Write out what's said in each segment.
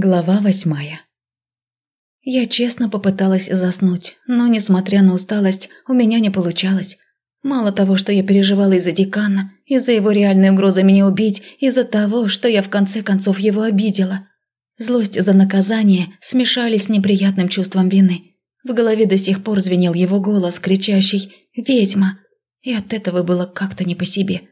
Глава восьмая Я честно попыталась заснуть, но, несмотря на усталость, у меня не получалось. Мало того, что я переживала из-за декана, из-за его реальной угрозы меня убить, из-за того, что я в конце концов его обидела. Злость за наказание смешались с неприятным чувством вины. В голове до сих пор звенел его голос, кричащий «Ведьма!» И от этого было как-то не по себе.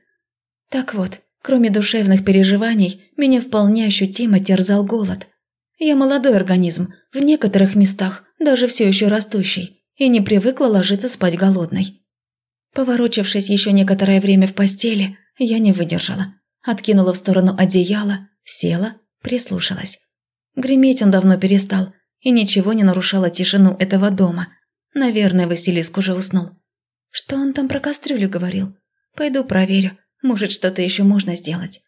Так вот, кроме душевных переживаний, меня вполне ощутимо терзал голод – я молодой организм, в некоторых местах даже все еще растущий, и не привыкла ложиться спать голодной. Поворочившись еще некоторое время в постели, я не выдержала. Откинула в сторону одеяло, села, прислушалась. Греметь он давно перестал, и ничего не нарушало тишину этого дома. Наверное, Василиск уже уснул. Что он там про кастрюлю говорил? Пойду проверю, может, что-то еще можно сделать.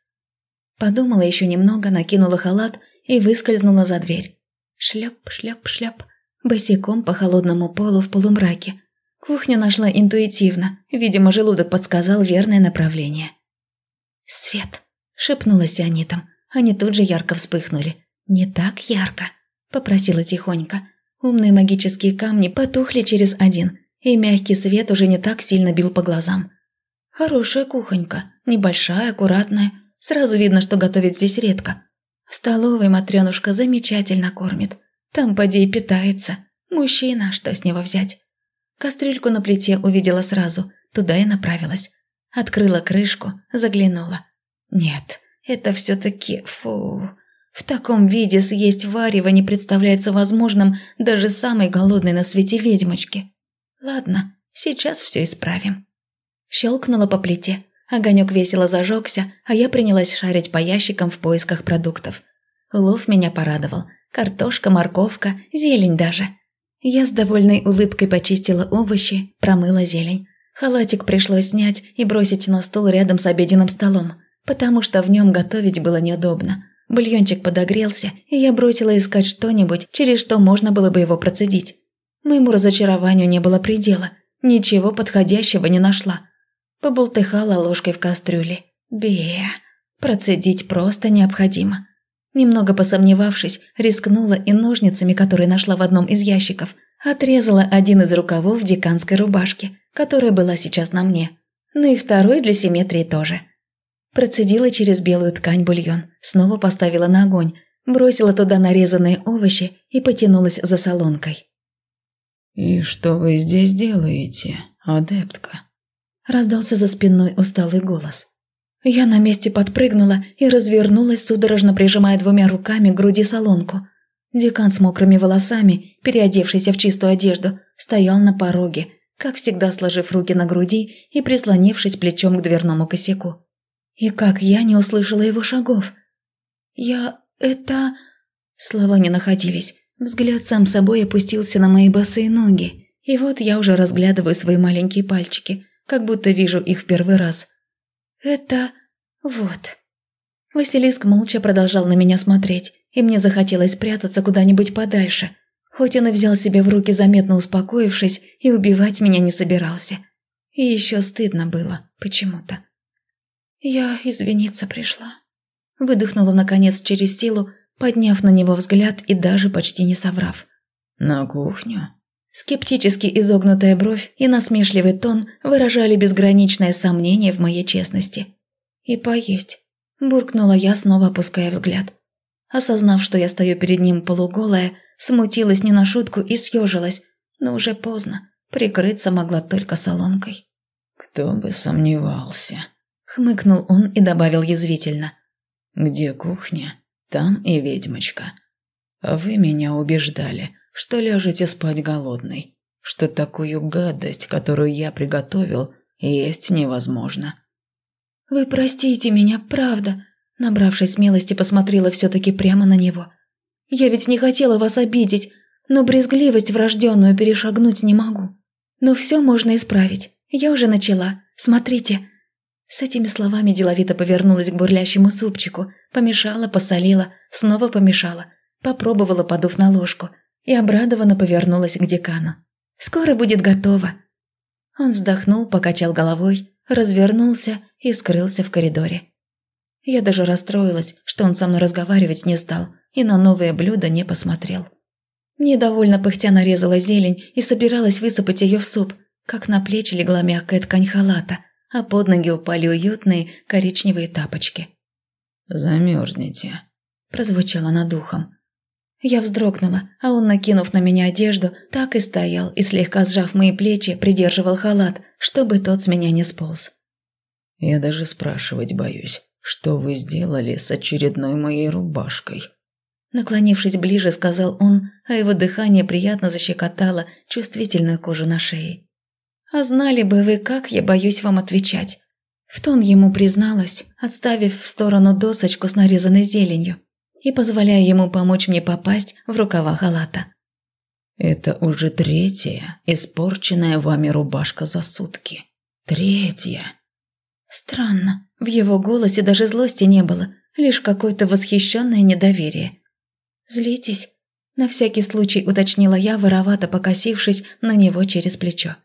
Подумала еще немного, накинула халат и выскользнула за дверь. Шлеп, шлеп, шлеп, босиком по холодному полу в полумраке. Кухню нашла интуитивно, видимо, желудок подсказал верное направление. «Свет!» – шепнула сионитом. Они тут же ярко вспыхнули. «Не так ярко», – попросила тихонько. Умные магические камни потухли через один, и мягкий свет уже не так сильно бил по глазам. Хорошая кухонька, небольшая, аккуратная. Сразу видно, что готовить здесь редко. В столовой Матрёнушка замечательно кормит. Там поди и питается. Мужчина, что с него взять? Кастрюльку на плите увидела сразу, туда и направилась. Открыла крышку, заглянула. Нет, это все-таки фу. В таком виде съесть варево не представляется возможным даже самой голодной на свете ведьмочке. Ладно, сейчас все исправим. Щелкнула по плите, Огонек весело зажегся, а я принялась шарить по ящикам в поисках продуктов. Улов меня порадовал. Картошка, морковка, зелень даже. Я с довольной улыбкой почистила овощи, промыла зелень. Халатик пришлось снять и бросить на стол рядом с обеденным столом, потому что в нем готовить было неудобно. Бульончик подогрелся, и я бросила искать что-нибудь, через что можно было бы его процедить. Моему разочарованию не было предела. Ничего подходящего не нашла. Поболтыхала ложкой в кастрюле. Бе, процедить просто необходимо. Немного посомневавшись, рискнула и ножницами, которые нашла в одном из ящиков, отрезала один из рукавов деканской рубашки, которая была сейчас на мне. Ну и второй для симметрии тоже. Процедила через белую ткань бульон, снова поставила на огонь, бросила туда нарезанные овощи и потянулась за солонкой. «И что вы здесь делаете, адептка?» Раздался за спиной усталый голос. Я на месте подпрыгнула и развернулась, судорожно прижимая двумя руками к груди солонку. Декан с мокрыми волосами, переодевшийся в чистую одежду, стоял на пороге, как всегда сложив руки на груди и прислонившись плечом к дверному косяку. И как я не услышала его шагов. «Я... это...» Слова не находились. Взгляд сам собой опустился на мои босые ноги. И вот я уже разглядываю свои маленькие пальчики, как будто вижу их в первый раз. «Это... вот...» Василиск молча продолжал на меня смотреть, и мне захотелось спрятаться куда-нибудь подальше. Хоть он и взял себя в руки, заметно успокоившись, и убивать меня не собирался. И еще стыдно было, почему-то. «Я извиниться пришла», – выдохнула наконец через силу, подняв на него взгляд и даже почти не соврав. «На кухню?» Скептически изогнутая бровь и насмешливый тон выражали безграничное сомнение в моей честности. «И поесть», – буркнула я, снова опуская взгляд. Осознав, что я стою перед ним полуголая, смутилась не на шутку и съежилась, но уже поздно, прикрыться могла только солонкой. «Кто бы сомневался», – хмыкнул он и добавил язвительно. «Где кухня? Там и ведьмочка. Вы меня убеждали, что ляжете спать голодный, что такую гадость, которую я приготовил, есть невозможно. «Вы простите меня, правда», набравшись смелости, посмотрела все-таки прямо на него. «Я ведь не хотела вас обидеть, но брезгливость врожденную перешагнуть не могу. Но все можно исправить. Я уже начала. Смотрите». С этими словами деловито повернулась к бурлящему супчику, помешала, посолила, снова помешала, попробовала, подув на ложку – и обрадованно повернулась к декану. «Скоро будет готово». Он вздохнул, покачал головой, развернулся и скрылся в коридоре. Я даже расстроилась, что он со мной разговаривать не стал, и на новое блюдо не посмотрел. Недовольно пыхтя нарезала зелень и собиралась высыпать ее в суп, как на плечи легла мягкая ткань халата, а под ноги упали уютные коричневые тапочки. «Замерзнете», – прозвучало над ухом. Я вздрогнула, а он, накинув на меня одежду, так и стоял и, слегка сжав мои плечи, придерживал халат, чтобы тот с меня не сполз. «Я даже спрашивать боюсь, что вы сделали с очередной моей рубашкой?» Наклонившись ближе, сказал он, а его дыхание приятно защекотало чувствительную кожу на шее. «А знали бы вы, как я боюсь вам отвечать?» В тон ему призналась, отставив в сторону досочку с нарезанной зеленью и позволяя ему помочь мне попасть в рукава халата. «Это уже третья испорченная вами рубашка за сутки. Третья!» Странно, в его голосе даже злости не было, лишь какое-то восхищенное недоверие. «Злитесь?» – на всякий случай уточнила я, воровато покосившись на него через плечо.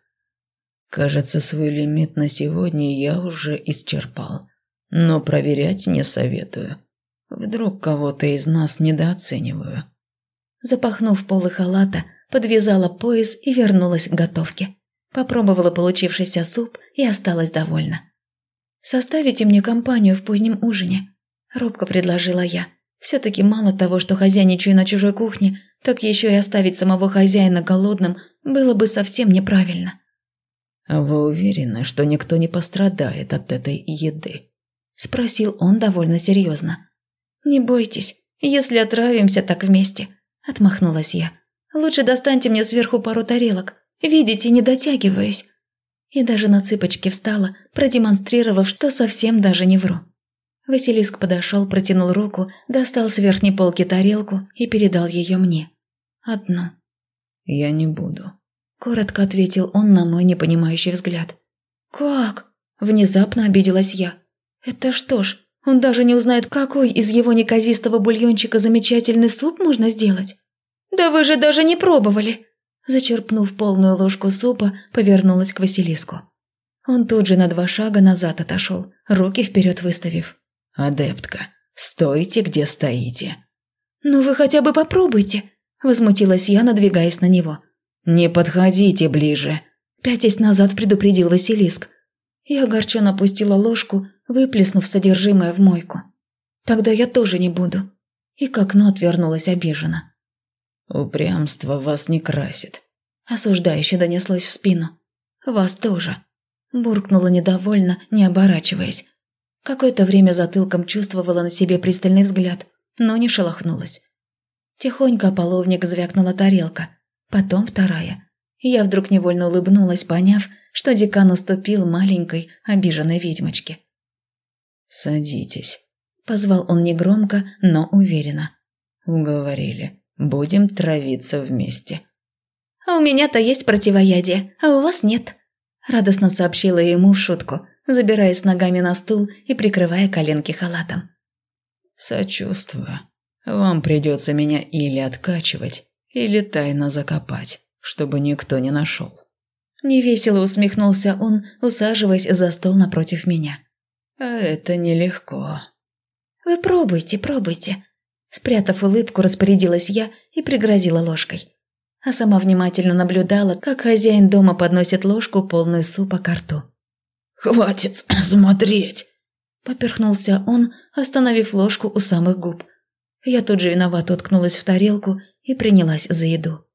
«Кажется, свой лимит на сегодня я уже исчерпал, но проверять не советую. Вдруг кого-то из нас недооцениваю». Запахнув полы халата, подвязала пояс и вернулась к готовке. Попробовала получившийся суп и осталась довольна. «Составите мне компанию в позднем ужине», – робко предложила я. Все-таки мало того, что хозяйничаю на чужой кухне, так еще и оставить самого хозяина голодным было бы совсем неправильно. «А вы уверены, что никто не пострадает от этой еды?» – спросил он довольно серьезно. «Не бойтесь, если отравимся так вместе», – отмахнулась я. «Лучше достаньте мне сверху пару тарелок. Видите, не дотягиваюсь». И даже на цыпочки встала, продемонстрировав, что совсем даже не вру. Василиск подошел, протянул руку, достал с верхней полки тарелку и передал ее мне. Одну. «Я не буду», – коротко ответил он на мой непонимающий взгляд. «Как?» – внезапно обиделась я. «Это что ж, он даже не узнает, какой из его неказистого бульончика замечательный суп можно сделать. «Да вы же даже не пробовали!» Зачерпнув полную ложку супа, повернулась к Василиску. Он тут же на два шага назад отошел, руки вперед выставив. «Адептка, стойте, где стоите!» «Ну вы хотя бы попробуйте!» Возмутилась я, надвигаясь на него. «Не подходите ближе!» Пятясь назад предупредил Василиск. Я огорченно опустила ложку, выплеснув содержимое в мойку. «Тогда я тоже не буду». И к окну отвернулась обиженно. «Упрямство вас не красит», – осуждающе донеслось в спину. «Вас тоже», – буркнула недовольно, не оборачиваясь. Какое-то время затылком чувствовала на себе пристальный взгляд, но не шелохнулась. Тихонько половник звякнула тарелка, потом вторая. Я вдруг невольно улыбнулась, поняв, что декан уступил маленькой, обиженной ведьмочке. «Садитесь», – позвал он негромко, но уверенно. «Уговорили. Будем травиться вместе». «А у меня-то есть противоядие, а у вас нет», – радостно сообщила ему в шутку, забираясь ногами на стул и прикрывая коленки халатом. «Сочувствую. Вам придется меня или откачивать, или тайно закопать, чтобы никто не нашел». Невесело усмехнулся он, усаживаясь за стол напротив меня. «А это нелегко». «Вы пробуйте, пробуйте». Спрятав улыбку, распорядилась я и пригрозила ложкой. А сама внимательно наблюдала, как хозяин дома подносит ложку, полную супа к рту. «Хватит смотреть!» Поперхнулся он, остановив ложку у самых губ. Я тут же виновато уткнулась в тарелку и принялась за еду.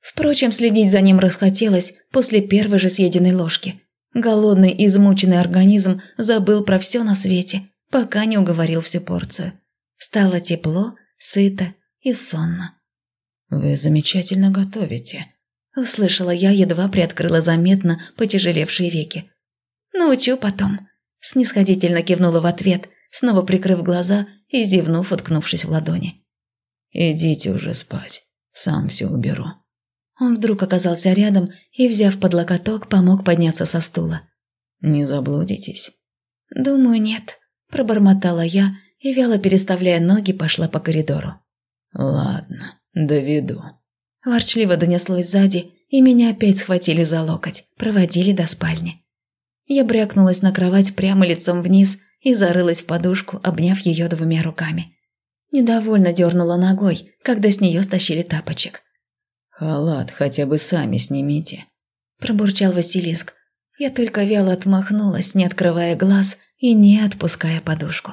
Впрочем, следить за ним расхотелось после первой же съеденной ложки. Голодный измученный организм забыл про все на свете, пока не уговорил всю порцию. Стало тепло, сыто и сонно. «Вы замечательно готовите», – услышала я, едва приоткрыла заметно потяжелевшие веки. «Научу потом», – снисходительно кивнула в ответ, снова прикрыв глаза и зевнув, уткнувшись в ладони. «Идите уже спать, сам все уберу». Он вдруг оказался рядом и, взяв под локоток, помог подняться со стула. «Не заблудитесь?» «Думаю, нет», – пробормотала я и, вяло переставляя ноги, пошла по коридору. «Ладно, доведу». Ворчливо донеслось сзади, и меня опять схватили за локоть, проводили до спальни. Я брякнулась на кровать прямо лицом вниз и зарылась в подушку, обняв ее двумя руками. Недовольно дернула ногой, когда с нее стащили тапочек. «Халат хотя бы сами снимите», – пробурчал Василиск. Я только вяло отмахнулась, не открывая глаз и не отпуская подушку.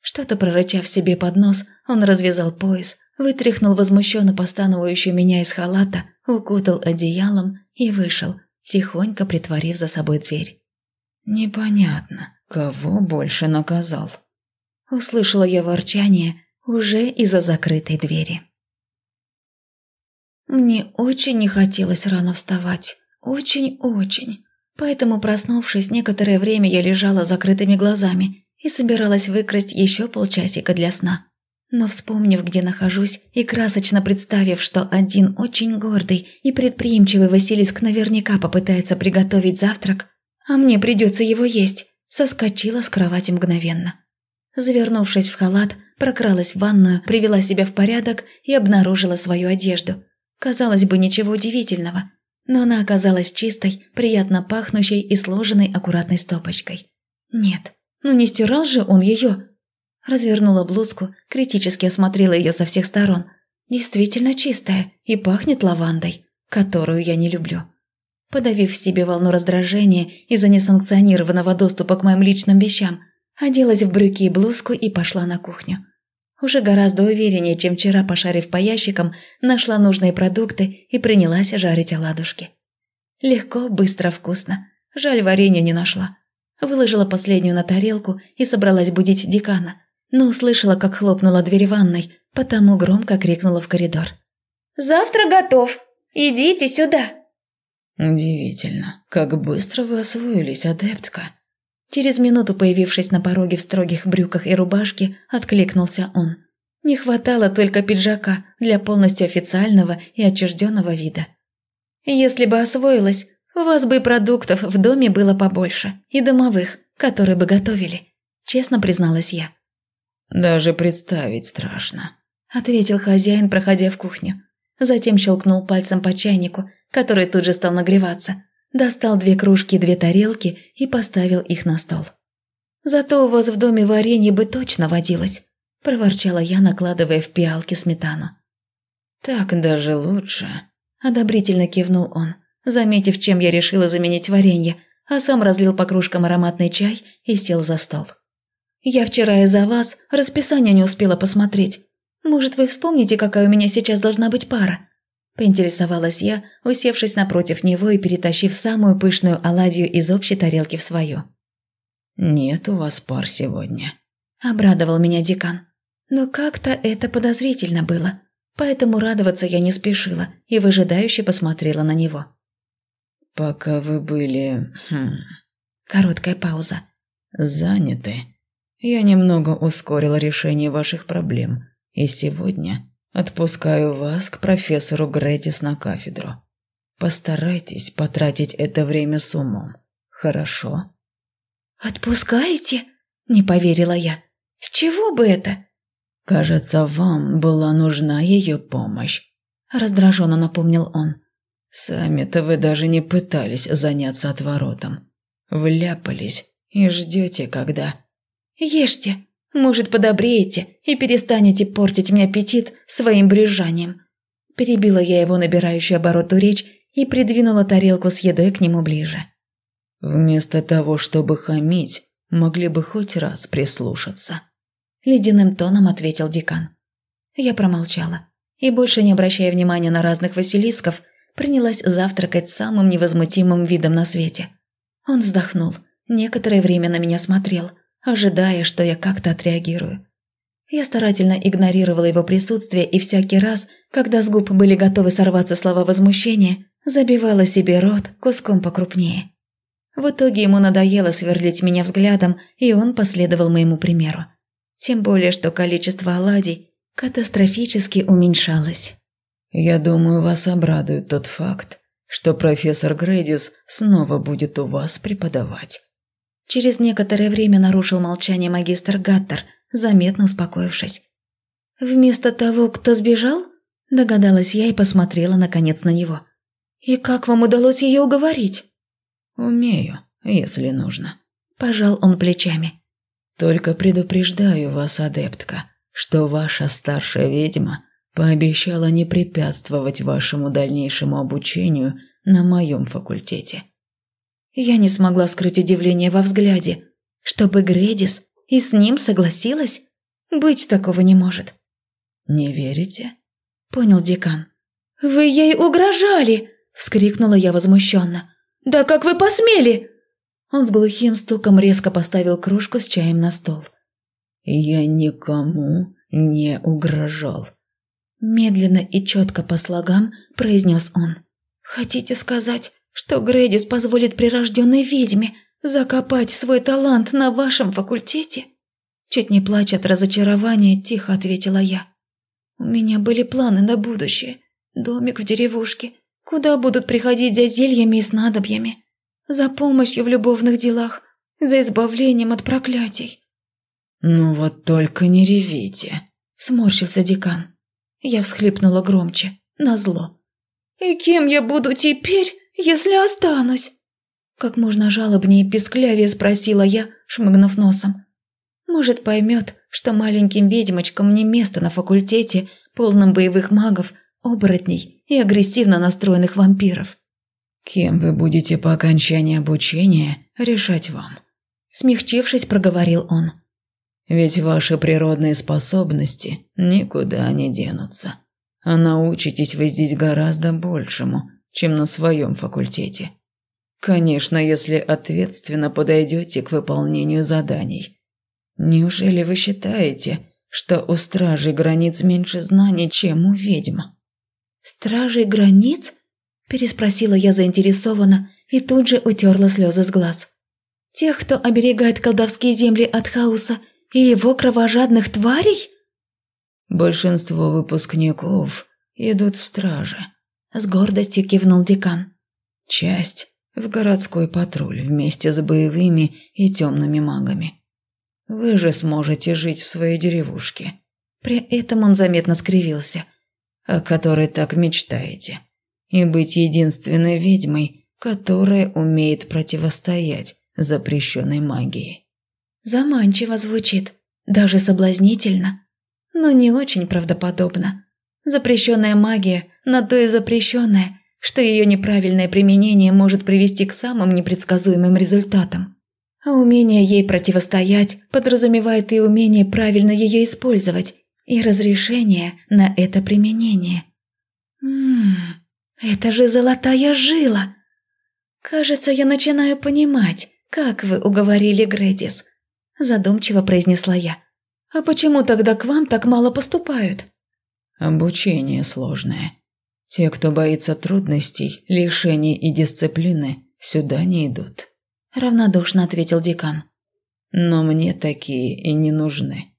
Что-то прорычав себе под нос, он развязал пояс, вытряхнул возмущенно постановающую меня из халата, укутал одеялом и вышел, тихонько притворив за собой дверь. «Непонятно, кого больше наказал?» Услышала я ворчание уже из-за закрытой двери. Мне очень не хотелось рано вставать. Очень-очень. Поэтому, проснувшись, некоторое время я лежала закрытыми глазами и собиралась выкрасть еще полчасика для сна. Но вспомнив, где нахожусь, и красочно представив, что один очень гордый и предприимчивый Василиск наверняка попытается приготовить завтрак, а мне придется его есть, соскочила с кровати мгновенно. Завернувшись в халат, прокралась в ванную, привела себя в порядок и обнаружила свою одежду. Казалось бы, ничего удивительного, но она оказалась чистой, приятно пахнущей и сложенной аккуратной стопочкой. Нет, ну не стирал же он ее. Развернула блузку, критически осмотрела ее со всех сторон. Действительно чистая и пахнет лавандой, которую я не люблю. Подавив в себе волну раздражения из-за несанкционированного доступа к моим личным вещам, оделась в брюки и блузку и пошла на кухню. Уже гораздо увереннее, чем вчера, пошарив по ящикам, нашла нужные продукты и принялась жарить оладушки. Легко, быстро, вкусно. Жаль, варенья не нашла. Выложила последнюю на тарелку и собралась будить декана, но услышала, как хлопнула дверь ванной, потому громко крикнула в коридор. «Завтра готов! Идите сюда!» «Удивительно, как быстро вы освоились, адептка!» Через минуту, появившись на пороге в строгих брюках и рубашке, откликнулся он. Не хватало только пиджака для полностью официального и отчужденного вида. Если бы освоилась, у вас бы и продуктов в доме было побольше, и домовых, которые бы готовили, честно призналась я. «Даже представить страшно», – ответил хозяин, проходя в кухню. Затем щелкнул пальцем по чайнику, который тут же стал нагреваться, достал две кружки и две тарелки и поставил их на стол. «Зато у вас в доме варенье бы точно водилось», – проворчала я, накладывая в пиалки сметану. «Так даже лучше», – одобрительно кивнул он, заметив, чем я решила заменить варенье, а сам разлил по кружкам ароматный чай и сел за стол. «Я вчера из-за вас расписание не успела посмотреть. Может, вы вспомните, какая у меня сейчас должна быть пара? Поинтересовалась я, усевшись напротив него и перетащив самую пышную оладью из общей тарелки в свою. «Нет у вас пар сегодня», – обрадовал меня декан. Но как-то это подозрительно было, поэтому радоваться я не спешила и выжидающе посмотрела на него. «Пока вы были...» хм... Короткая пауза. «Заняты. Я немного ускорила решение ваших проблем, и сегодня Отпускаю вас к профессору Гретис на кафедру. Постарайтесь потратить это время с умом. Хорошо? Отпускаете? Не поверила я. С чего бы это? Кажется, вам была нужна ее помощь. Раздраженно напомнил он. Сами-то вы даже не пытались заняться отворотом. Вляпались и ждете, когда... Ешьте, может, подобреете и перестанете портить мне аппетит своим брюзжанием?» Перебила я его набирающую обороту речь и придвинула тарелку с едой к нему ближе. «Вместо того, чтобы хамить, могли бы хоть раз прислушаться», – ледяным тоном ответил декан. Я промолчала и, больше не обращая внимания на разных василисков, принялась завтракать самым невозмутимым видом на свете. Он вздохнул, некоторое время на меня смотрел – ожидая, что я как-то отреагирую. Я старательно игнорировала его присутствие и всякий раз, когда с губ были готовы сорваться слова возмущения, забивала себе рот куском покрупнее. В итоге ему надоело сверлить меня взглядом, и он последовал моему примеру. Тем более, что количество оладий катастрофически уменьшалось. «Я думаю, вас обрадует тот факт, что профессор Грэдис снова будет у вас преподавать». Через некоторое время нарушил молчание магистр Гаттер, заметно успокоившись. «Вместо того, кто сбежал?» – догадалась я и посмотрела, наконец, на него. «И как вам удалось ее уговорить?» «Умею, если нужно», – пожал он плечами. «Только предупреждаю вас, адептка, что ваша старшая ведьма пообещала не препятствовать вашему дальнейшему обучению на моем факультете. Я не смогла скрыть удивление во взгляде. Чтобы Гредис и с ним согласилась? Быть такого не может. «Не верите?» – понял декан. «Вы ей угрожали!» – вскрикнула я возмущенно. «Да как вы посмели?» Он с глухим стуком резко поставил кружку с чаем на стол. «Я никому не угрожал», – медленно и четко по слогам произнес он. «Хотите сказать, что Грэдис позволит прирожденной ведьме закопать свой талант на вашем факультете?» Чуть не плача от разочарования, тихо ответила я. «У меня были планы на будущее. Домик в деревушке, куда будут приходить за зельями и снадобьями, за помощью в любовных делах, за избавлением от проклятий». «Ну вот только не ревите», – сморщился декан. Я всхлипнула громче, назло. «И кем я буду теперь, если останусь?» Как можно жалобнее и песклявее спросила я, шмыгнув носом. Может, поймет, что маленьким ведьмочкам не место на факультете, полном боевых магов, оборотней и агрессивно настроенных вампиров. «Кем вы будете по окончании обучения, решать вам», – смягчившись, проговорил он. «Ведь ваши природные способности никуда не денутся, а научитесь вы здесь гораздо большему, чем на своем факультете. Конечно, если ответственно подойдете к выполнению заданий. Неужели вы считаете, что у стражей границ меньше знаний, чем у ведьм?» «Стражей границ?» – переспросила я заинтересованно и тут же утерла слезы с глаз. «Тех, кто оберегает колдовские земли от хаоса и его кровожадных тварей?» «Большинство выпускников идут в стражи», – с гордостью кивнул декан. «Часть в городской патруль вместе с боевыми и темными магами. Вы же сможете жить в своей деревушке». При этом он заметно скривился – о которой так мечтаете, и быть единственной ведьмой, которая умеет противостоять запрещенной магии. Заманчиво звучит, даже соблазнительно, но не очень правдоподобно. Запрещенная магия на то и запрещенная, что ее неправильное применение может привести к самым непредсказуемым результатам. А умение ей противостоять подразумевает и умение правильно ее использовать и разрешение на это применение. Ммм, это же золотая жила. Кажется, я начинаю понимать, как вы уговорили Грэдис, задумчиво произнесла я. А почему тогда к вам так мало поступают? Обучение сложное. Те, кто боится трудностей, лишений и дисциплины, сюда не идут. Равнодушно ответил декан. Но мне такие и не нужны.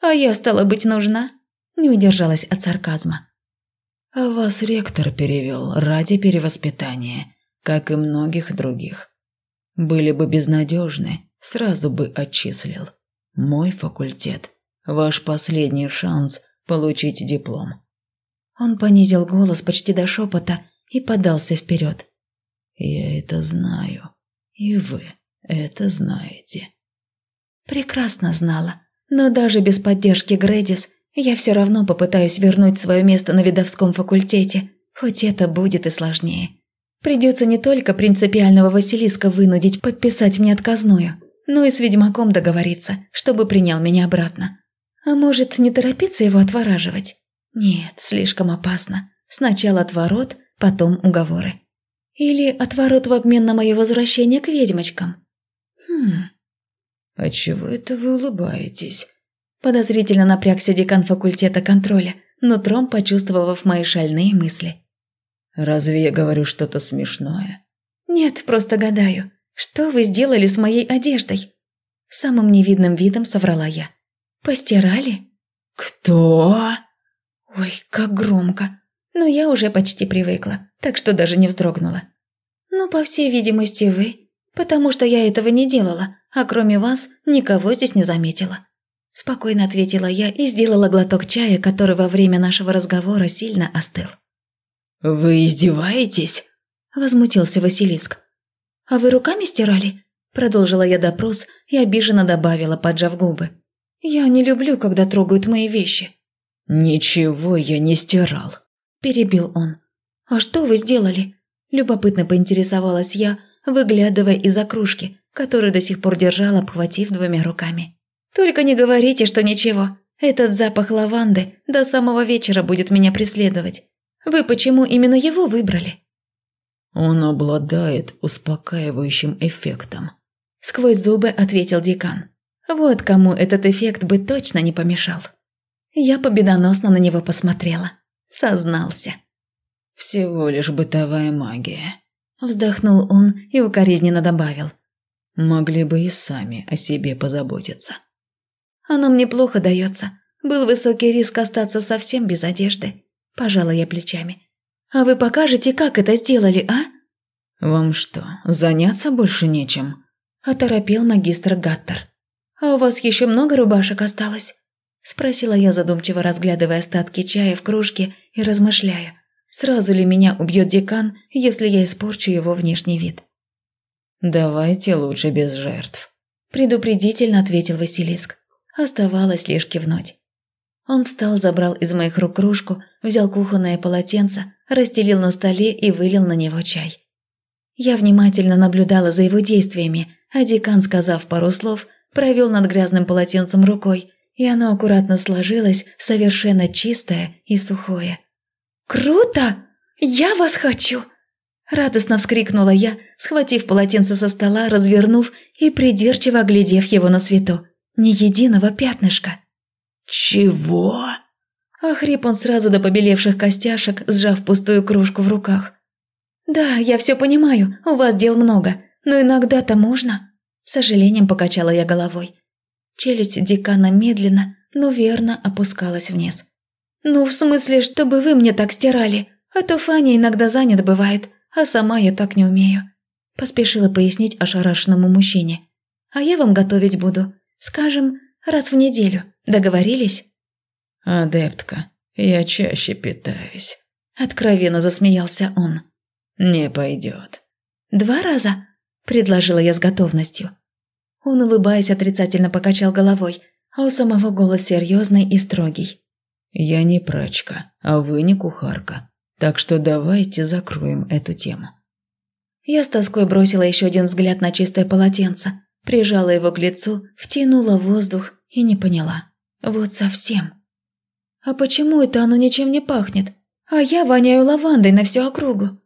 А я, стала быть, нужна?» Не удержалась от сарказма. «А вас ректор перевел ради перевоспитания, как и многих других. Были бы безнадежны, сразу бы отчислил. Мой факультет – ваш последний шанс получить диплом». Он понизил голос почти до шепота и подался вперед. «Я это знаю, и вы это знаете». Прекрасно знала но даже без поддержки Грэдис я все равно попытаюсь вернуть свое место на видовском факультете, хоть это будет и сложнее. Придется не только принципиального Василиска вынудить подписать мне отказную, но и с ведьмаком договориться, чтобы принял меня обратно. А может, не торопиться его отвораживать? Нет, слишком опасно. Сначала отворот, потом уговоры. Или отворот в обмен на мое возвращение к ведьмочкам. Хм... «А чего это вы улыбаетесь?» Подозрительно напрягся декан факультета контроля, нутром почувствовав мои шальные мысли. «Разве я говорю что-то смешное?» «Нет, просто гадаю, что вы сделали с моей одеждой?» Самым невидным видом соврала я. «Постирали?» «Кто?» Ой, как громко. Но я уже почти привыкла, так что даже не вздрогнула. «Ну, по всей видимости, вы потому что я этого не делала, а кроме вас никого здесь не заметила». Спокойно ответила я и сделала глоток чая, который во время нашего разговора сильно остыл. «Вы издеваетесь?» – возмутился Василиск. «А вы руками стирали?» – продолжила я допрос и обиженно добавила, поджав губы. Я не люблю, когда трогают мои вещи». «Ничего я не стирал», – перебил он. «А что вы сделали?» – любопытно поинтересовалась я, выглядывая из-за кружки, которую до сих пор держала, обхватив двумя руками. «Только не говорите, что ничего. Этот запах лаванды до самого вечера будет меня преследовать. Вы почему именно его выбрали?» «Он обладает успокаивающим эффектом», – сквозь зубы ответил декан. «Вот кому этот эффект бы точно не помешал». Я победоносно на него посмотрела. Сознался. «Всего лишь бытовая магия», – вздохнул он и укоризненно добавил. «Могли бы и сами о себе позаботиться». «Оно мне плохо дается. Был высокий риск остаться совсем без одежды», – пожала я плечами. «А вы покажете, как это сделали, а?» «Вам что, заняться больше нечем?» – оторопел магистр Гаттер. «А у вас еще много рубашек осталось?» – спросила я, задумчиво разглядывая остатки чая в кружке и размышляя, Сразу ли меня убьет декан, если я испорчу его внешний вид? «Давайте лучше без жертв», – предупредительно ответил Василиск. Оставалось лишь кивнуть. Он встал, забрал из моих рук кружку, взял кухонное полотенце, расстелил на столе и вылил на него чай. Я внимательно наблюдала за его действиями, а декан, сказав пару слов, провел над грязным полотенцем рукой, и оно аккуратно сложилось, совершенно чистое и сухое. «Круто! Я вас хочу!» Радостно вскрикнула я, схватив полотенце со стола, развернув и придирчиво оглядев его на свету. Ни единого пятнышка. «Чего?» Охрип он сразу до побелевших костяшек, сжав пустую кружку в руках. «Да, я все понимаю, у вас дел много, но иногда-то можно». С сожалением покачала я головой. Челюсть декана медленно, но верно опускалась вниз. «Ну, в смысле, чтобы вы мне так стирали, а то Фаня иногда занят бывает, а сама я так не умею», – поспешила пояснить ошарашенному мужчине. «А я вам готовить буду, скажем, раз в неделю. Договорились?» «Адептка, я чаще питаюсь», – откровенно засмеялся он. «Не пойдет». «Два раза?» – предложила я с готовностью. Он, улыбаясь, отрицательно покачал головой, а у самого голос серьезный и строгий. «Я не прачка, а вы не кухарка, так что давайте закроем эту тему». Я с тоской бросила еще один взгляд на чистое полотенце, прижала его к лицу, втянула воздух и не поняла. Вот совсем. «А почему это оно ничем не пахнет? А я воняю лавандой на всю округу?»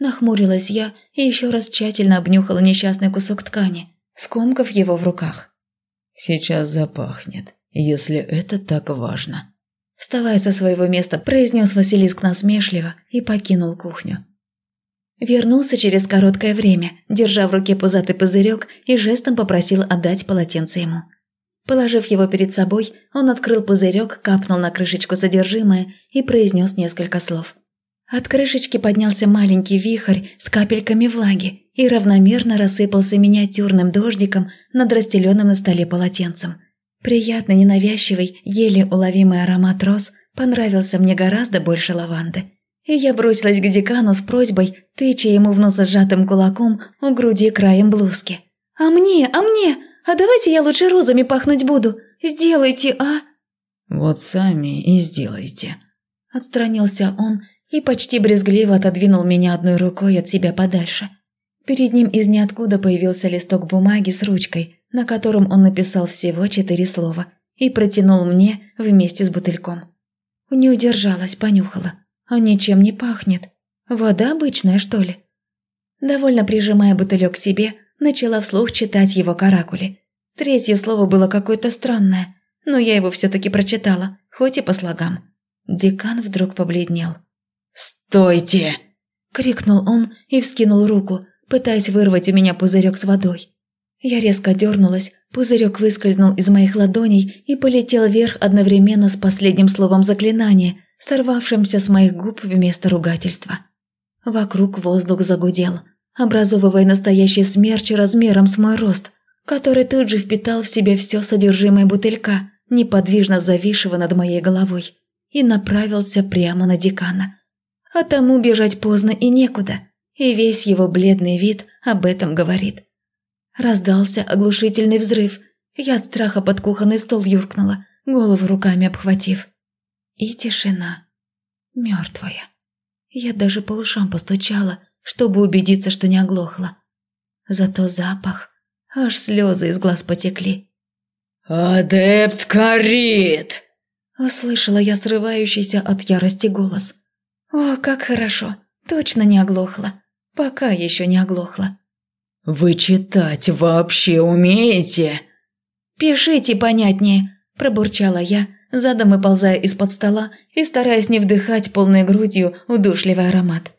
Нахмурилась я и еще раз тщательно обнюхала несчастный кусок ткани, скомкав его в руках. «Сейчас запахнет, если это так важно», Вставая со своего места, произнес Василиск насмешливо и покинул кухню. Вернулся через короткое время, держа в руке пузатый пузырек и жестом попросил отдать полотенце ему. Положив его перед собой, он открыл пузырек, капнул на крышечку содержимое и произнес несколько слов. От крышечки поднялся маленький вихрь с капельками влаги и равномерно рассыпался миниатюрным дождиком над расстеленным на столе полотенцем – Приятный, ненавязчивый, еле уловимый аромат роз понравился мне гораздо больше лаванды. И я бросилась к декану с просьбой, тыча ему в нос сжатым кулаком у груди краем блузки. «А мне, а мне! А давайте я лучше розами пахнуть буду! Сделайте, а!» «Вот сами и сделайте!» Отстранился он и почти брезгливо отодвинул меня одной рукой от себя подальше. Перед ним из ниоткуда появился листок бумаги с ручкой, на котором он написал всего четыре слова и протянул мне вместе с бутыльком. Не удержалась, понюхала. А ничем не пахнет. Вода обычная, что ли? Довольно прижимая бутылек к себе, начала вслух читать его каракули. Третье слово было какое-то странное, но я его все-таки прочитала, хоть и по слогам. Декан вдруг побледнел. «Стойте!» – крикнул он и вскинул руку, пытаясь вырвать у меня пузырек с водой. Я резко дернулась, пузырек выскользнул из моих ладоней и полетел вверх одновременно с последним словом заклинания, сорвавшимся с моих губ вместо ругательства. Вокруг воздух загудел, образовывая настоящий смерч размером с мой рост, который тут же впитал в себя все содержимое бутылька, неподвижно зависшего над моей головой, и направился прямо на декана. А тому бежать поздно и некуда, и весь его бледный вид об этом говорит. Раздался оглушительный взрыв, Я от страха под кухонный стол юркнула, голову руками обхватив. И тишина. Мертвая. Я даже по ушам постучала, чтобы убедиться, что не оглохла. Зато запах. Аж слезы из глаз потекли. «Адепт Карит!» Услышала я срывающийся от ярости голос. «О, как хорошо! Точно не оглохла. Пока еще не оглохла». «Вы читать вообще умеете?» «Пишите понятнее», – пробурчала я, задом и ползая из-под стола и стараясь не вдыхать полной грудью удушливый аромат.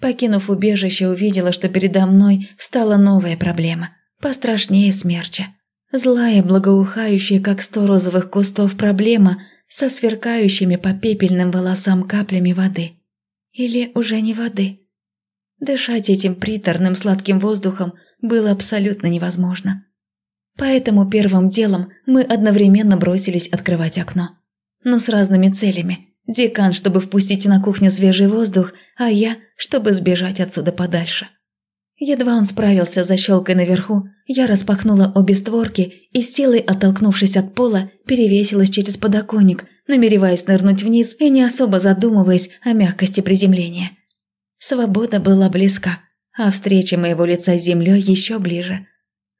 Покинув убежище, увидела, что передо мной встала новая проблема, пострашнее смерча. Злая, благоухающая, как сто розовых кустов, проблема со сверкающими по пепельным волосам каплями воды. Или уже не воды. Дышать этим приторным сладким воздухом было абсолютно невозможно. Поэтому первым делом мы одновременно бросились открывать окно. Но с разными целями. Декан, чтобы впустить на кухню свежий воздух, а я, чтобы сбежать отсюда подальше. Едва он справился с защелкой наверху, я распахнула обе створки и силой, оттолкнувшись от пола, перевесилась через подоконник, намереваясь нырнуть вниз и не особо задумываясь о мягкости приземления. Свобода была близка, а встреча моего лица с землей еще ближе.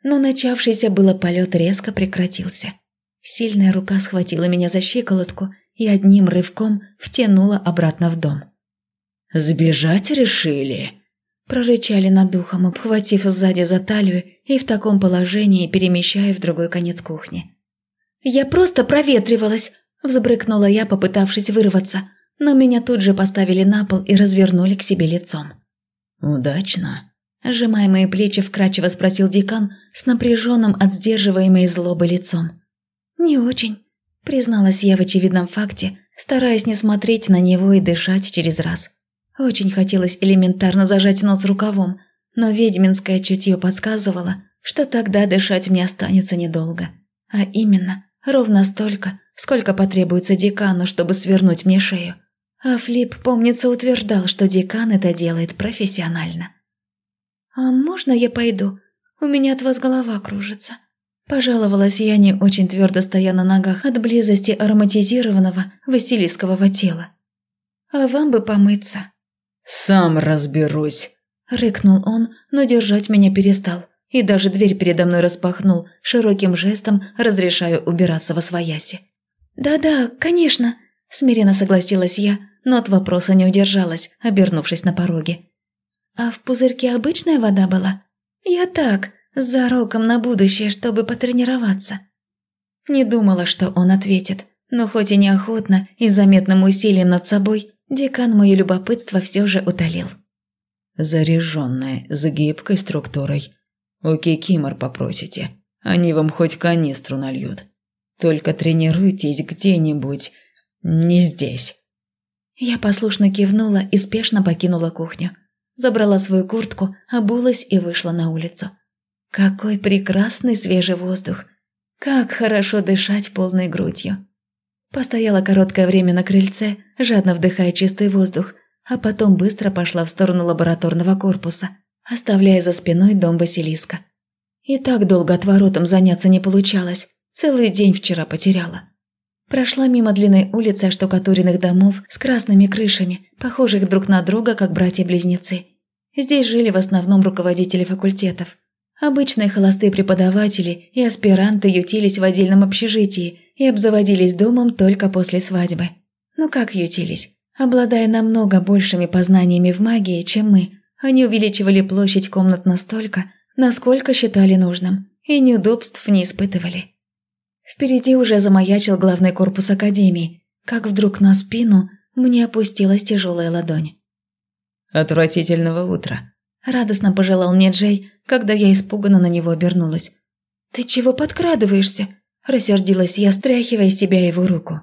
Но начавшийся было полет резко прекратился. Сильная рука схватила меня за щиколотку и одним рывком втянула обратно в дом. «Сбежать решили?» Прорычали над духом, обхватив сзади за талию и в таком положении перемещая в другой конец кухни. «Я просто проветривалась!» – взбрыкнула я, попытавшись вырваться, но меня тут же поставили на пол и развернули к себе лицом. «Удачно?» – сжимая мои плечи, вкрадчиво спросил декан с напряженным от сдерживаемой злобы лицом. «Не очень», – призналась я в очевидном факте, стараясь не смотреть на него и дышать через раз. Очень хотелось элементарно зажать нос рукавом, но ведьминское чутье подсказывало, что тогда дышать мне останется недолго. А именно, ровно столько, сколько потребуется декану, чтобы свернуть мне шею. А Флип, помнится, утверждал, что декан это делает профессионально. «А можно я пойду? У меня от вас голова кружится». Пожаловалась я, не очень твердо стоя на ногах от близости ароматизированного василискового тела. «А вам бы помыться». «Сам разберусь», – рыкнул он, но держать меня перестал. И даже дверь передо мной распахнул, широким жестом разрешаю убираться во свояси. «Да-да, конечно», – смиренно согласилась я, но от вопроса не удержалась, обернувшись на пороге. «А в пузырьке обычная вода была?» «Я так, с зароком на будущее, чтобы потренироваться». Не думала, что он ответит, но хоть и неохотно и заметным усилием над собой, Декан мое любопытство все же утолил. Заряженная, с гибкой структурой. У Кикимор попросите, они вам хоть канистру нальют. Только тренируйтесь где-нибудь, не здесь. Я послушно кивнула и спешно покинула кухню. Забрала свою куртку, обулась и вышла на улицу. Какой прекрасный свежий воздух! Как хорошо дышать полной грудью! Постояла короткое время на крыльце, жадно вдыхая чистый воздух, а потом быстро пошла в сторону лабораторного корпуса, оставляя за спиной дом Василиска. И так долго отворотом заняться не получалось, целый день вчера потеряла. Прошла мимо длинной улицы оштукатуренных домов с красными крышами, похожих друг на друга, как братья-близнецы. Здесь жили в основном руководители факультетов. Обычные холостые преподаватели и аспиранты ютились в отдельном общежитии – и обзаводились домом только после свадьбы. Ну как ютились? Обладая намного большими познаниями в магии, чем мы, они увеличивали площадь комнат настолько, насколько считали нужным, и неудобств не испытывали. Впереди уже замаячил главный корпус академии, как вдруг на спину мне опустилась тяжелая ладонь. «Отвратительного утра», – радостно пожелал мне Джей, когда я испуганно на него обернулась. «Ты чего подкрадываешься?» Рассердилась я, стряхивая себя его руку.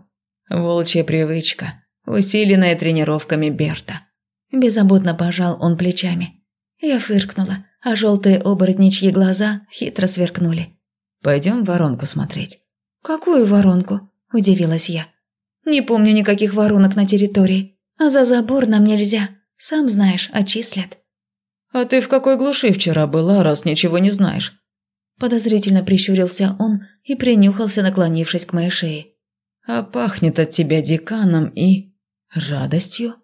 Волчья привычка, усиленная тренировками Берта. Беззаботно пожал он плечами. Я фыркнула, а желтые оборотничьи глаза хитро сверкнули. «Пойдем воронку смотреть». «Какую воронку?» – удивилась я. «Не помню никаких воронок на территории, а за забор нам нельзя, сам знаешь, отчислят». «А ты в какой глуши вчера была, раз ничего не знаешь?» Подозрительно прищурился он и принюхался, наклонившись к моей шее. «А пахнет от тебя деканом и... радостью?»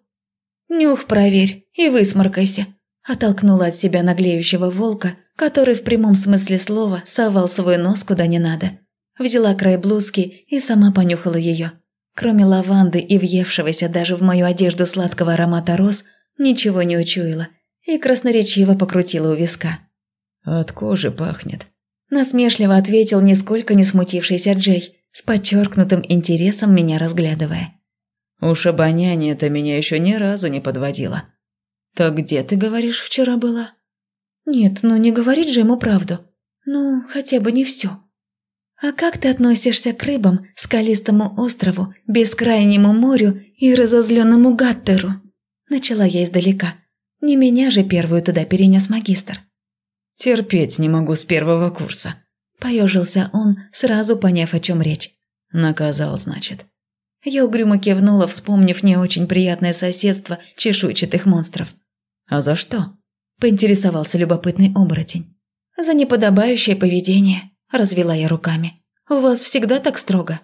«Нюх проверь и высморкайся», – оттолкнула от себя наглеющего волка, который в прямом смысле слова совал свой нос куда не надо. Взяла край блузки и сама понюхала ее. Кроме лаванды и въевшегося даже в мою одежду сладкого аромата роз, ничего не учуяла и красноречиво покрутила у виска. «От кожи пахнет», – насмешливо ответил нисколько не смутившийся Джей, с подчеркнутым интересом меня разглядывая. «Уж обоняние-то меня еще ни разу не подводило». «Так где, ты говоришь, вчера была?» «Нет, ну не говорить же ему правду. Ну, хотя бы не все». «А как ты относишься к рыбам, скалистому острову, бескрайнему морю и разозленному Гаттеру?» Начала я издалека. Не меня же первую туда перенес магистр. «Терпеть не могу с первого курса», – поежился он, сразу поняв, о чем речь. «Наказал, значит». Я угрюмо кивнула, вспомнив не очень приятное соседство чешуйчатых монстров. «А за что?» – поинтересовался любопытный оборотень. «За неподобающее поведение», – развела я руками. «У вас всегда так строго?»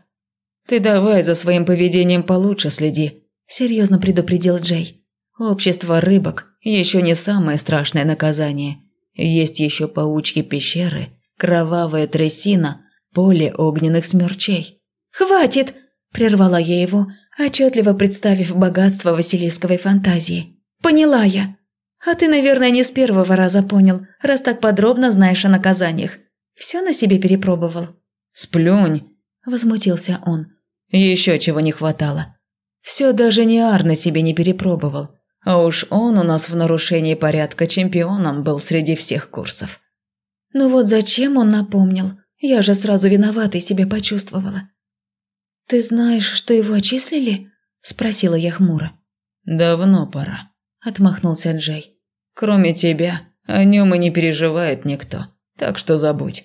«Ты давай за своим поведением получше следи», – серьезно предупредил Джей. «Общество рыбок – еще не самое страшное наказание. Есть еще паучки пещеры, кровавая трясина, поле огненных смерчей». «Хватит!» – прервала я его, отчетливо представив богатство василисковой фантазии. «Поняла я. А ты, наверное, не с первого раза понял, раз так подробно знаешь о наказаниях. Все на себе перепробовал». «Сплюнь!» – возмутился он. «Еще чего не хватало. Все даже не Ар на себе не перепробовал. А уж он у нас в нарушении порядка чемпионом был среди всех курсов». «Ну вот зачем он напомнил? Я же сразу виноватой себя почувствовала». «Ты знаешь, что его отчислили?» – спросила я хмуро. «Давно пора», – отмахнулся Джей. «Кроме тебя, о нем и не переживает никто, так что забудь».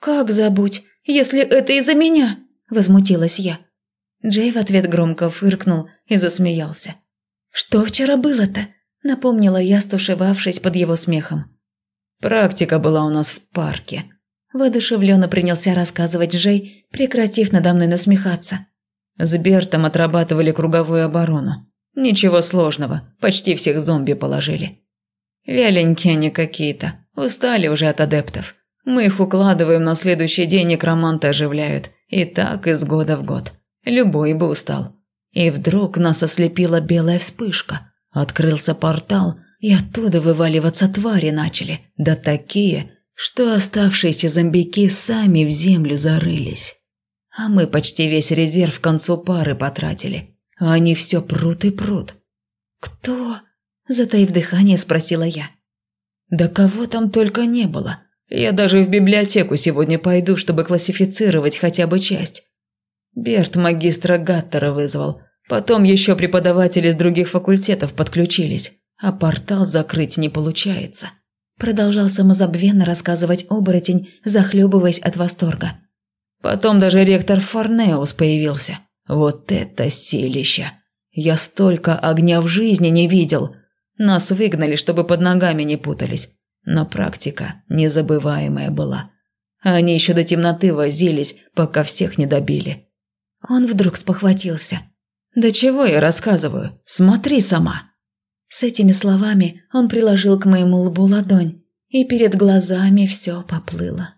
«Как забудь? если это из-за меня?» – возмутилась я. Джей в ответ громко фыркнул и засмеялся. «Что вчера было-то?» – напомнила я, стушевавшись под его смехом. «Практика была у нас в парке», – воодушевленно принялся рассказывать Джей, прекратив надо мной насмехаться. С Бертом отрабатывали круговую оборону. Ничего сложного, почти всех зомби положили. Вяленькие они какие-то, устали уже от адептов. Мы их укладываем на следующий день, некроманты оживляют. И так из года в год. Любой бы устал. И вдруг нас ослепила белая вспышка. Открылся портал, и оттуда вываливаться твари начали. Да такие, что оставшиеся зомбики сами в землю зарылись. А мы почти весь резерв к концу пары потратили. А они все прут и прут. «Кто?» – затаив дыхание, спросила я. «Да кого там только не было. Я даже в библиотеку сегодня пойду, чтобы классифицировать хотя бы часть. Берт магистра Гаттера вызвал. Потом еще преподаватели с других факультетов подключились. А портал закрыть не получается. Продолжал самозабвенно рассказывать оборотень, захлебываясь от восторга. Потом даже ректор Форнеус появился. Вот это силища! Я столько огня в жизни не видел. Нас выгнали, чтобы под ногами не путались. Но практика незабываемая была. Они еще до темноты возились, пока всех не добили. Он вдруг спохватился. «Да чего я рассказываю? Смотри сама!» С этими словами он приложил к моему лбу ладонь, и перед глазами все поплыло.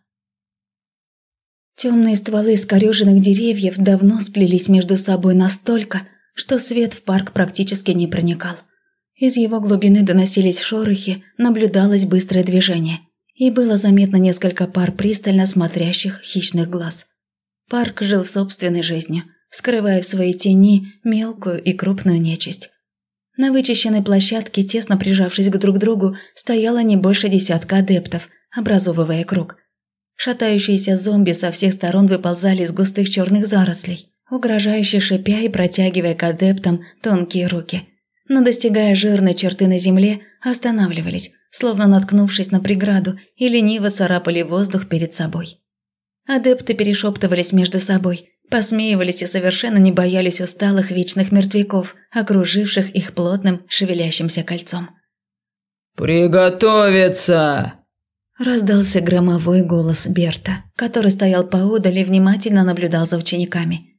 Темные стволы скореженных деревьев давно сплелись между собой настолько, что свет в парк практически не проникал. Из его глубины доносились шорохи, наблюдалось быстрое движение, и было заметно несколько пар пристально смотрящих хищных глаз. Парк жил собственной жизнью, скрывая в своей тени мелкую и крупную нечисть. На вычищенной площадке, тесно прижавшись к друг другу, стояло не больше десятка адептов, образовывая круг. Шатающиеся зомби со всех сторон выползали из густых черных зарослей, угрожающе шипя и протягивая к адептам тонкие руки – но достигая жирной черты на земле, останавливались, словно наткнувшись на преграду и лениво царапали воздух перед собой. Адепты перешептывались между собой, посмеивались и совершенно не боялись усталых вечных мертвяков, окруживших их плотным шевелящимся кольцом. «Приготовиться!» Раздался громовой голос Берта, который стоял поодаль и внимательно наблюдал за учениками.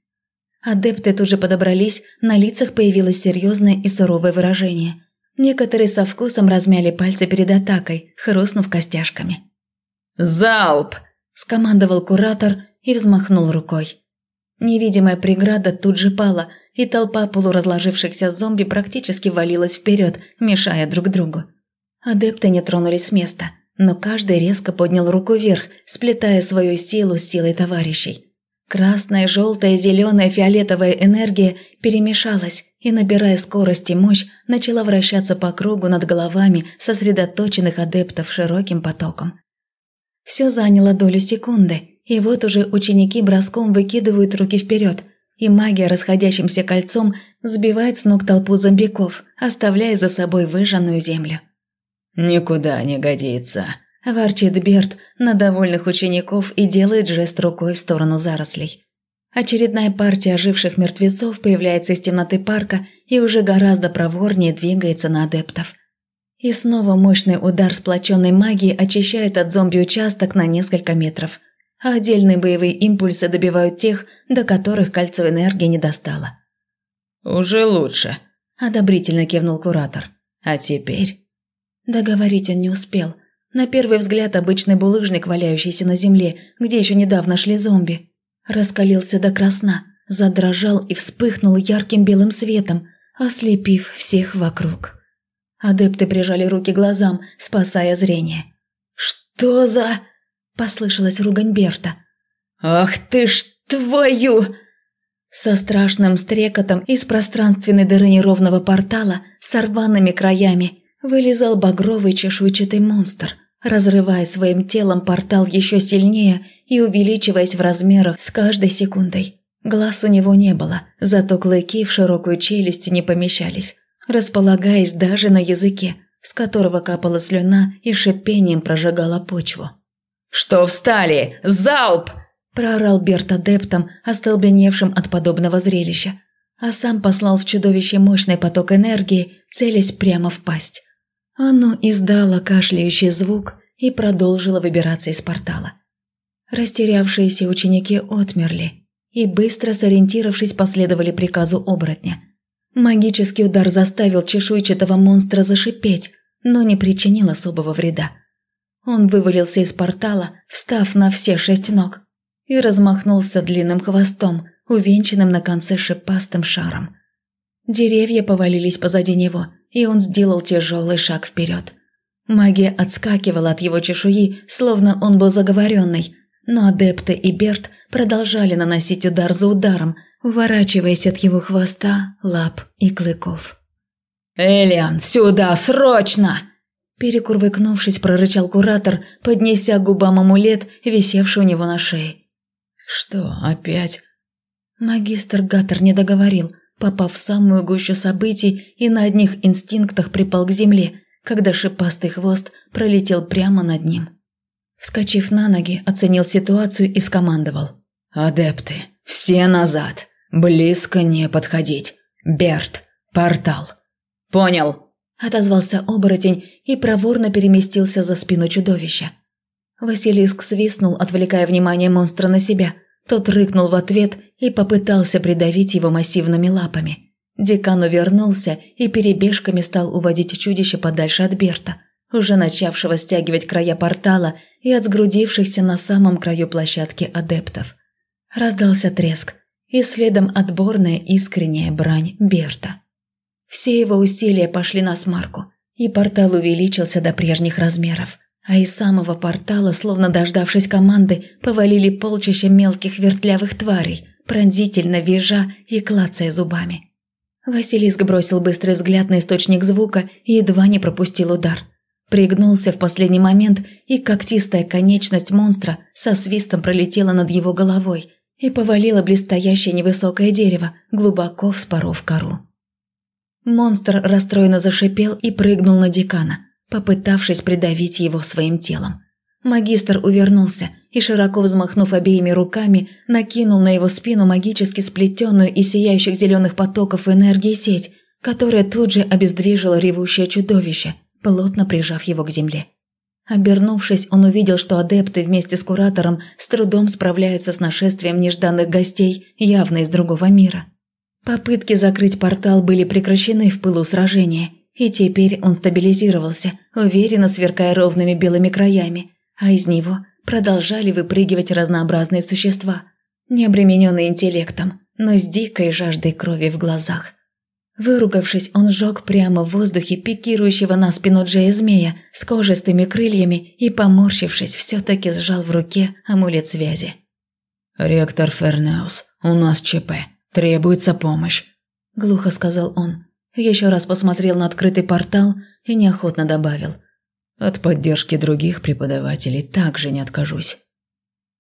Адепты тут же подобрались, на лицах появилось серьезное и суровое выражение. Некоторые со вкусом размяли пальцы перед атакой, хрустнув костяшками. «Залп!» – скомандовал куратор и взмахнул рукой. Невидимая преграда тут же пала, и толпа полуразложившихся зомби практически валилась вперед, мешая друг другу. Адепты не тронулись с места, но каждый резко поднял руку вверх, сплетая свою силу с силой товарищей. Красная, желтая, зеленая, фиолетовая энергия перемешалась и, набирая скорость и мощь, начала вращаться по кругу над головами сосредоточенных адептов широким потоком. Все заняло долю секунды, и вот уже ученики броском выкидывают руки вперед, и магия расходящимся кольцом сбивает с ног толпу зомбиков, оставляя за собой выжженную землю. «Никуда не годится», – ворчит Берт на довольных учеников и делает жест рукой в сторону зарослей. Очередная партия оживших мертвецов появляется из темноты парка и уже гораздо проворнее двигается на адептов. И снова мощный удар сплоченной магии очищает от зомби участок на несколько метров, а отдельные боевые импульсы добивают тех, до которых кольцо энергии не достало. «Уже лучше», – одобрительно кивнул куратор. «А теперь Договорить он не успел. На первый взгляд обычный булыжник, валяющийся на земле, где еще недавно шли зомби. Раскалился до красна, задрожал и вспыхнул ярким белым светом, ослепив всех вокруг. Адепты прижали руки глазам, спасая зрение. «Что за...» – послышалась ругань Берта. «Ах ты ж твою!» Со страшным стрекотом из пространственной дыры неровного портала с рваными краями вылезал багровый чешуйчатый монстр, разрывая своим телом портал еще сильнее и увеличиваясь в размерах с каждой секундой. Глаз у него не было, зато клыки в широкую челюсть не помещались, располагаясь даже на языке, с которого капала слюна и шипением прожигала почву. «Что встали? Залп!» – проорал Берт адептом, остолбеневшим от подобного зрелища, а сам послал в чудовище мощный поток энергии, целясь прямо в пасть. Оно издало кашляющий звук и продолжило выбираться из портала. Растерявшиеся ученики отмерли и, быстро сориентировавшись, последовали приказу оборотня. Магический удар заставил чешуйчатого монстра зашипеть, но не причинил особого вреда. Он вывалился из портала, встав на все шесть ног, и размахнулся длинным хвостом, увенчанным на конце шипастым шаром. Деревья повалились позади него – и он сделал тяжелый шаг вперед. Магия отскакивала от его чешуи, словно он был заговоренный, но адепты и Берт продолжали наносить удар за ударом, уворачиваясь от его хвоста, лап и клыков. «Элиан, сюда, срочно!» Перекурвыкнувшись, прорычал куратор, поднеся к губам амулет, висевший у него на шее. «Что, опять?» Магистр Гаттер не договорил – попав в самую гущу событий и на одних инстинктах припал к земле, когда шипастый хвост пролетел прямо над ним. Вскочив на ноги, оценил ситуацию и скомандовал. «Адепты, все назад! Близко не подходить! Берт, портал!» «Понял!» – отозвался оборотень и проворно переместился за спину чудовища. Василиск свистнул, отвлекая внимание монстра на себя – тот рыкнул в ответ и попытался придавить его массивными лапами. Декан увернулся и перебежками стал уводить чудище подальше от Берта, уже начавшего стягивать края портала и от сгрудившихся на самом краю площадки адептов. Раздался треск, и следом отборная искренняя брань Берта. Все его усилия пошли на смарку, и портал увеличился до прежних размеров а из самого портала, словно дождавшись команды, повалили полчища мелких вертлявых тварей, пронзительно визжа и клацая зубами. Василиск бросил быстрый взгляд на источник звука и едва не пропустил удар. Пригнулся в последний момент, и когтистая конечность монстра со свистом пролетела над его головой и повалила блестящее невысокое дерево, глубоко вспоров кору. Монстр расстроенно зашипел и прыгнул на декана – попытавшись придавить его своим телом. Магистр увернулся и, широко взмахнув обеими руками, накинул на его спину магически сплетенную из сияющих зеленых потоков энергии сеть, которая тут же обездвижила ревущее чудовище, плотно прижав его к земле. Обернувшись, он увидел, что адепты вместе с куратором с трудом справляются с нашествием нежданных гостей, явно из другого мира. Попытки закрыть портал были прекращены в пылу сражения, и теперь он стабилизировался, уверенно сверкая ровными белыми краями, а из него продолжали выпрыгивать разнообразные существа, не обремененные интеллектом, но с дикой жаждой крови в глазах. Выругавшись, он сжег прямо в воздухе пикирующего на спину Джея змея с кожистыми крыльями и, поморщившись, все-таки сжал в руке амулет связи. «Ректор Фернеус, у нас ЧП. Требуется помощь», – глухо сказал он. Еще раз посмотрел на открытый портал и неохотно добавил. «От поддержки других преподавателей также не откажусь».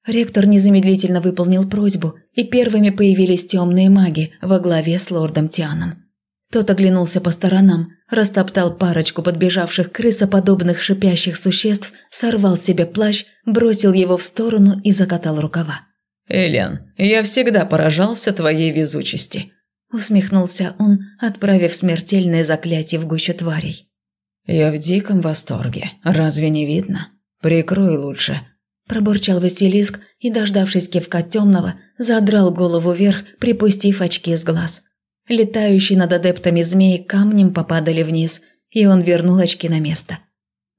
Ректор незамедлительно выполнил просьбу, и первыми появились темные маги во главе с лордом Тианом. Тот оглянулся по сторонам, растоптал парочку подбежавших крысоподобных шипящих существ, сорвал себе плащ, бросил его в сторону и закатал рукава. «Элиан, я всегда поражался твоей везучести», – усмехнулся он, отправив смертельное заклятие в гущу тварей. «Я в диком восторге. Разве не видно? Прикрой лучше», – пробурчал Василиск и, дождавшись кивка темного, задрал голову вверх, припустив очки с глаз – Летающие над адептами змеи камнем попадали вниз, и он вернул очки на место.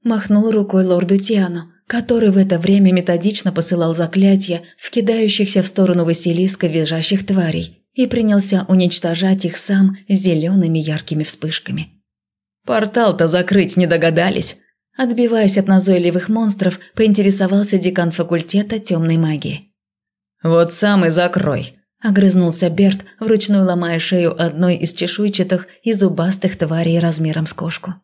Махнул рукой лорду Тиану, который в это время методично посылал заклятия в кидающихся в сторону Василиска визжащих тварей и принялся уничтожать их сам зелеными яркими вспышками. «Портал-то закрыть не догадались!» Отбиваясь от назойливых монстров, поинтересовался декан факультета темной магии. «Вот сам и закрой!» Огрызнулся Берт, вручную ломая шею одной из чешуйчатых и зубастых тварей размером с кошку.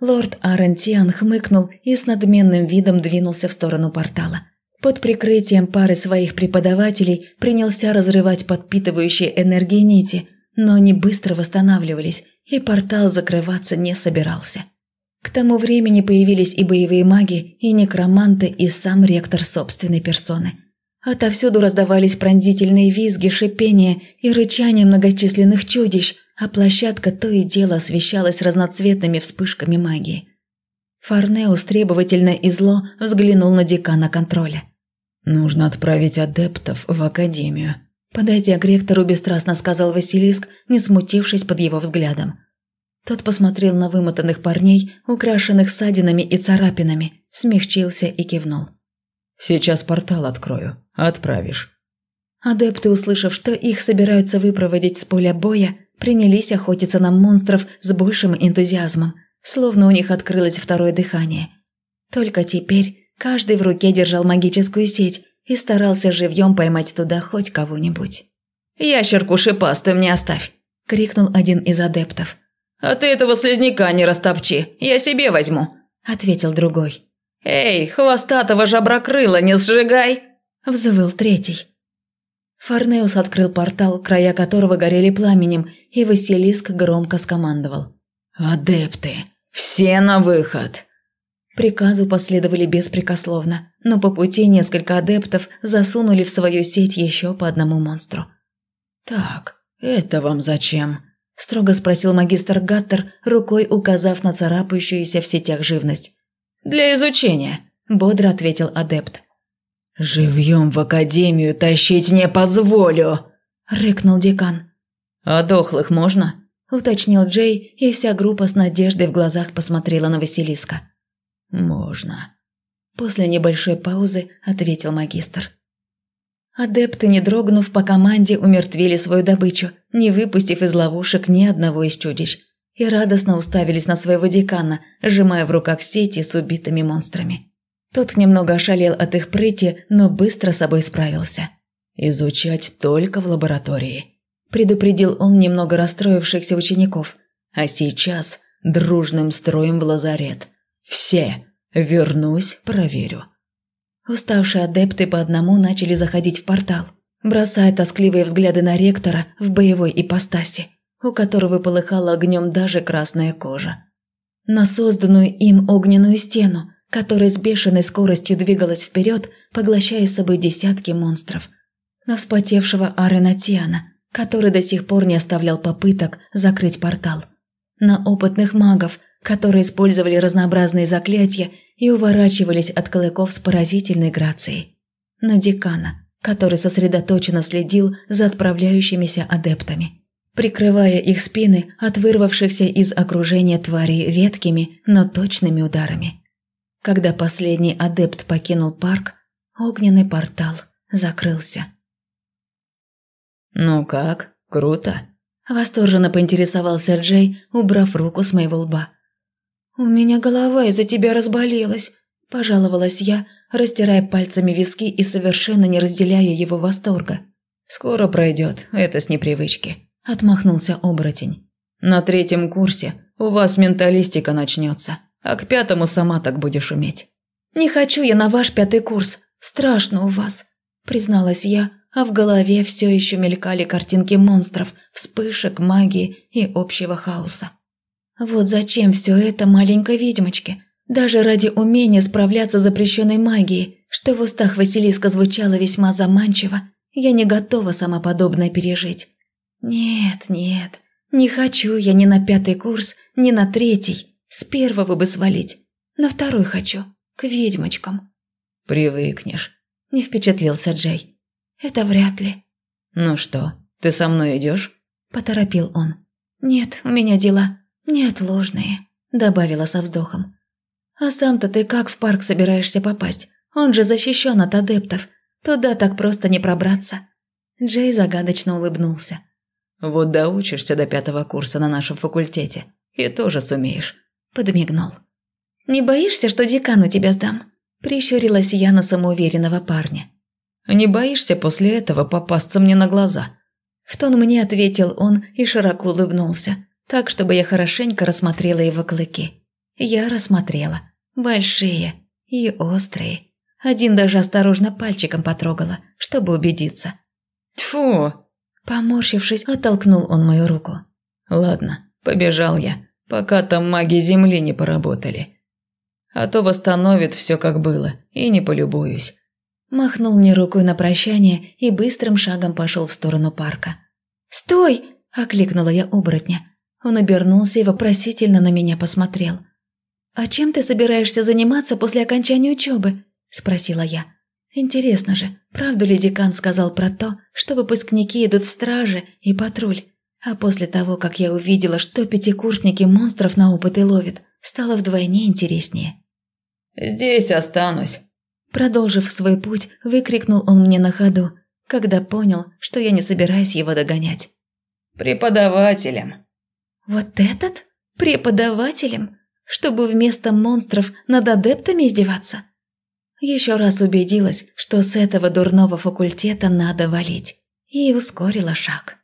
Лорд Арентиан хмыкнул и с надменным видом двинулся в сторону портала. Под прикрытием пары своих преподавателей принялся разрывать подпитывающие энергии нити, но они быстро восстанавливались, и портал закрываться не собирался. К тому времени появились и боевые маги, и некроманты, и сам ректор собственной персоны – Отовсюду раздавались пронзительные визги, шипения и рычания многочисленных чудищ, а площадка то и дело освещалась разноцветными вспышками магии. Фарнеус требовательно и зло взглянул на декана контроля. «Нужно отправить адептов в академию», – подойдя к ректору, бесстрастно сказал Василиск, не смутившись под его взглядом. Тот посмотрел на вымотанных парней, украшенных ссадинами и царапинами, смягчился и кивнул. Сейчас портал открою. Отправишь». Адепты, услышав, что их собираются выпроводить с поля боя, принялись охотиться на монстров с большим энтузиазмом, словно у них открылось второе дыхание. Только теперь каждый в руке держал магическую сеть и старался живьем поймать туда хоть кого-нибудь. «Ящерку шипастую мне оставь!» – крикнул один из адептов. «А ты этого слизняка не растопчи, я себе возьму!» – ответил другой. «Эй, хвостатого жаброкрыла не сжигай!» – взвыл третий. Фарнеус открыл портал, края которого горели пламенем, и Василиск громко скомандовал. «Адепты! Все на выход!» Приказу последовали беспрекословно, но по пути несколько адептов засунули в свою сеть еще по одному монстру. «Так, это вам зачем?» – строго спросил магистр Гаттер, рукой указав на царапающуюся в сетях живность. «Для изучения», – бодро ответил адепт. «Живьем в академию тащить не позволю!» – рыкнул декан. «А дохлых можно?» – уточнил Джей, и вся группа с надеждой в глазах посмотрела на Василиска. «Можно». После небольшой паузы ответил магистр. Адепты, не дрогнув по команде, умертвили свою добычу, не выпустив из ловушек ни одного из чудищ и радостно уставились на своего декана, сжимая в руках сети с убитыми монстрами. Тот немного ошалел от их прыти, но быстро собой справился. «Изучать только в лаборатории», – предупредил он немного расстроившихся учеников. «А сейчас дружным строем в лазарет. Все! Вернусь, проверю». Уставшие адепты по одному начали заходить в портал, бросая тоскливые взгляды на ректора в боевой ипостаси у которого полыхала огнем даже красная кожа. На созданную им огненную стену, которая с бешеной скоростью двигалась вперед, поглощая собой десятки монстров. На вспотевшего Арена Тиана, который до сих пор не оставлял попыток закрыть портал. На опытных магов, которые использовали разнообразные заклятия и уворачивались от клыков с поразительной грацией. На декана, который сосредоточенно следил за отправляющимися адептами, прикрывая их спины от вырвавшихся из окружения тварей редкими, но точными ударами. Когда последний адепт покинул парк, огненный портал закрылся. «Ну как, круто?» – восторженно поинтересовался Джей, убрав руку с моего лба. «У меня голова из-за тебя разболелась», – пожаловалась я, растирая пальцами виски и совершенно не разделяя его восторга. «Скоро пройдет, это с непривычки», – отмахнулся оборотень. «На третьем курсе у вас менталистика начнется, а к пятому сама так будешь уметь». «Не хочу я на ваш пятый курс, страшно у вас», – призналась я, а в голове все еще мелькали картинки монстров, вспышек, магии и общего хаоса. Вот зачем все это маленькой ведьмочке? Даже ради умения справляться с запрещенной магией, что в устах Василиска звучало весьма заманчиво, я не готова сама подобное пережить. Нет, нет, не хочу я ни на пятый курс, ни на третий. С первого бы свалить. На второй хочу, к ведьмочкам. Привыкнешь, не впечатлился Джей. Это вряд ли. Ну что, ты со мной идешь? Поторопил он. Нет, у меня дела неотложные, добавила со вздохом. «А сам-то ты как в парк собираешься попасть? Он же защищен от адептов. Туда так просто не пробраться». Джей загадочно улыбнулся. «Вот доучишься до пятого курса на нашем факультете, и тоже сумеешь», – подмигнул. «Не боишься, что декану тебя сдам?» – прищурилась я на самоуверенного парня. «Не боишься после этого попасться мне на глаза?» В тон мне ответил он и широко улыбнулся, так, чтобы я хорошенько рассмотрела его клыки. Я рассмотрела. Большие и острые. Один даже осторожно пальчиком потрогала, чтобы убедиться. Тфу! Поморщившись, оттолкнул он мою руку. Ладно, побежал я, пока там маги земли не поработали. А то восстановит все как было, и не полюбуюсь. Махнул мне рукой на прощание и быстрым шагом пошел в сторону парка. «Стой!» – окликнула я оборотня. Он обернулся и вопросительно на меня посмотрел. «А чем ты собираешься заниматься после окончания учебы?» – спросила я. «Интересно же, правду ли декан сказал про то, что выпускники идут в страже и патруль? А после того, как я увидела, что пятикурсники монстров на опыты ловят, стало вдвойне интереснее». «Здесь останусь», – продолжив свой путь, выкрикнул он мне на ходу, когда понял, что я не собираюсь его догонять. «Преподавателем». «Вот этот? Преподавателем?» чтобы вместо монстров над адептами издеваться? Еще раз убедилась, что с этого дурного факультета надо валить, и ускорила шаг.